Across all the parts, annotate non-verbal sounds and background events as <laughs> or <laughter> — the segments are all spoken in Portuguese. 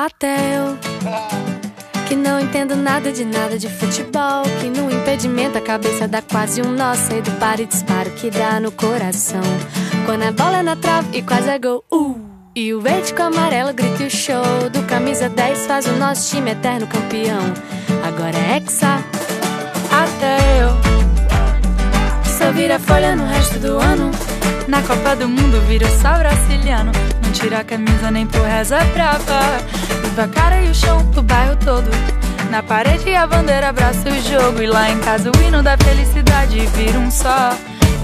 Até eu, que não entendo nada de nada de futebol, que no impedimento a cabeça dá quase um nó, sei do par e disparo que dá no coração. Quando a bola é na trave e quase é gol, uh! E o verde com o amarelo grita o show do camisa 10 faz o nosso time eterno campeão. Agora é Hexa, até eu. Só vira folha no resto do ano. Na Copa do Mundo vira só brasiliano. Não tira a camisa nem por reza brava. A cara e o show pro bairro todo. Na parede a bandeira abraça o jogo. E lá em casa o hino da felicidade vira um só,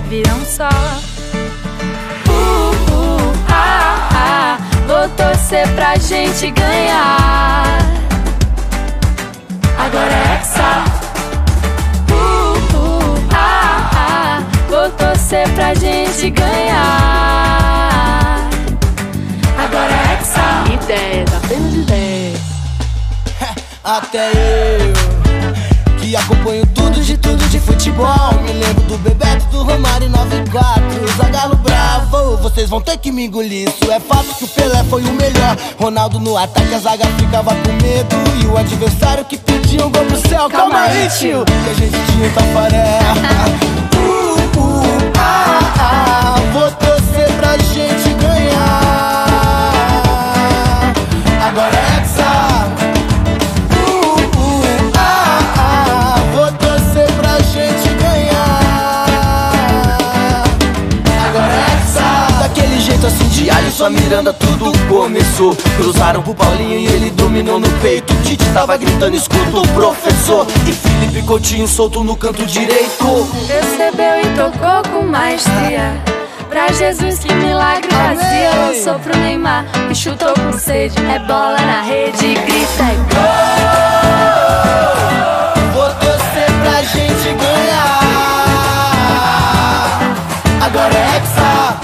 vira um só. Uh, uh, ah, ah, vou torcer pra gente ganhar. Agora é Hexa. Uh, uh, ah, ah, vou torcer pra gente ganhar. Até eu que acompanho tudo de tudo de futebol. Me lembro do Bebeto, do Romário 94, Zagallo bravo. Vocês vão ter que me engolir. Isso é fato que o Pelé foi o melhor. Ronaldo no ataque, a zaga ficava com medo. E o adversário que pedia um gol pro céu. Calma, aí, tio, que a gente tinha o Tafaré. <laughs> Sua a Miranda, tudo começou. Cruzaram pro Paulinho e ele dominou no peito. Tite tava gritando, escuta o professor. E Felipe Coutinho solto no canto direito. Recebeu e tocou com maestria. Pra Jesus que milagre fazia. Lançou pro Neymar e chutou com sede. É bola na rede, grita e gol. Vou torcer pra gente ganhar. Agora é hexa